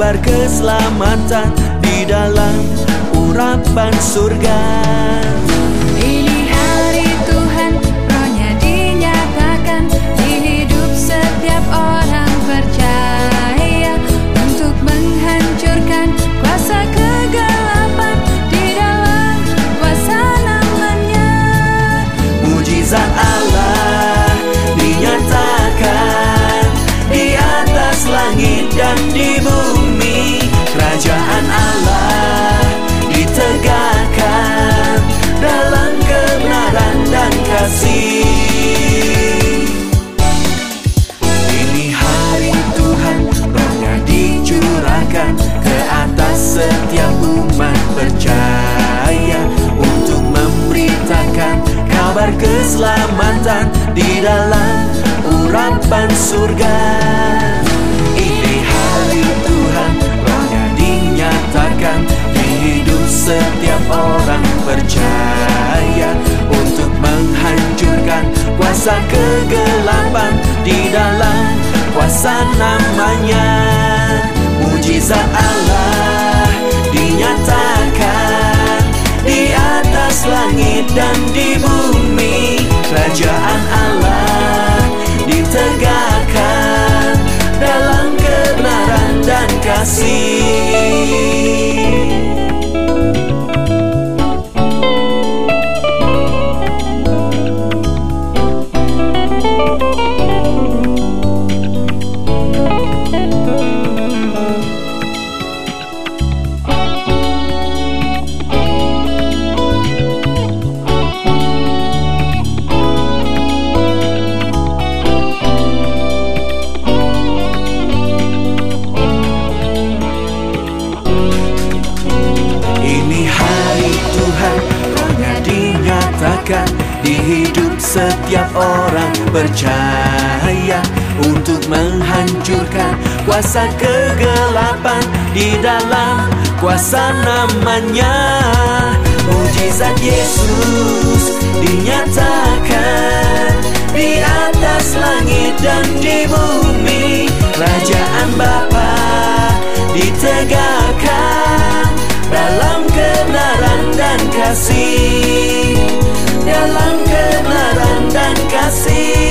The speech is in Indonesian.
Kabar keselamatan di dalam urapan surga. Ini hari Tuhan, rohnya dinyatakan di hidup setiap orang percaya untuk menghancurkan kuasa kegelapan di dalam kuasa namanya. Mujizat Allah Kerajaan Allah ditegakkan dalam kebenaran dan kasih. Ini hari Tuhan, rohnya dicurahkan ke atas setiap umat percaya untuk memberitakan kabar keselamatan di dalam urapan surga. Orang percaya untuk menghancurkan kuasa kegelapan di dalam kuasa namanya di hidup setiap orang percaya untuk menghancurkan kuasa kegelapan di dalam kuasa namanya. Mujizat Yesus dinyatakan di atas langit dan di bumi. Kerajaan Bapa ditegakkan dalam kebenaran dan kasih dalam kebenaran dan kasih